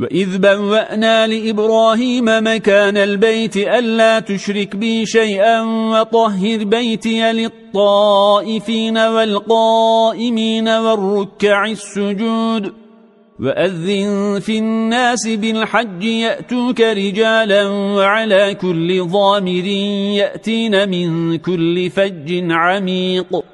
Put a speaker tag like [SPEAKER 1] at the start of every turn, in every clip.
[SPEAKER 1] وإذ بوأنا لإبراهيم مكان البيت ألا تشرك بي شيئا وطهر بيتي للطائفين والقائمين والركع السجود وأذن في الناس بالحج يأتوك رجالا وعلى كل ضامر يأتين من كل فج عميق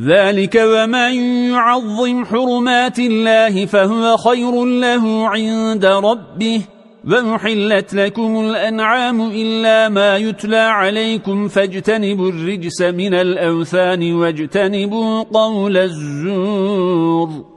[SPEAKER 1] ذلك ومن يعظم حرمات الله فهو خير له عند ربه ومحلت لكم الأنعام إلا ما يتلى عليكم فاجتنبوا الرجس من الأوثان واجتنبوا قول الزور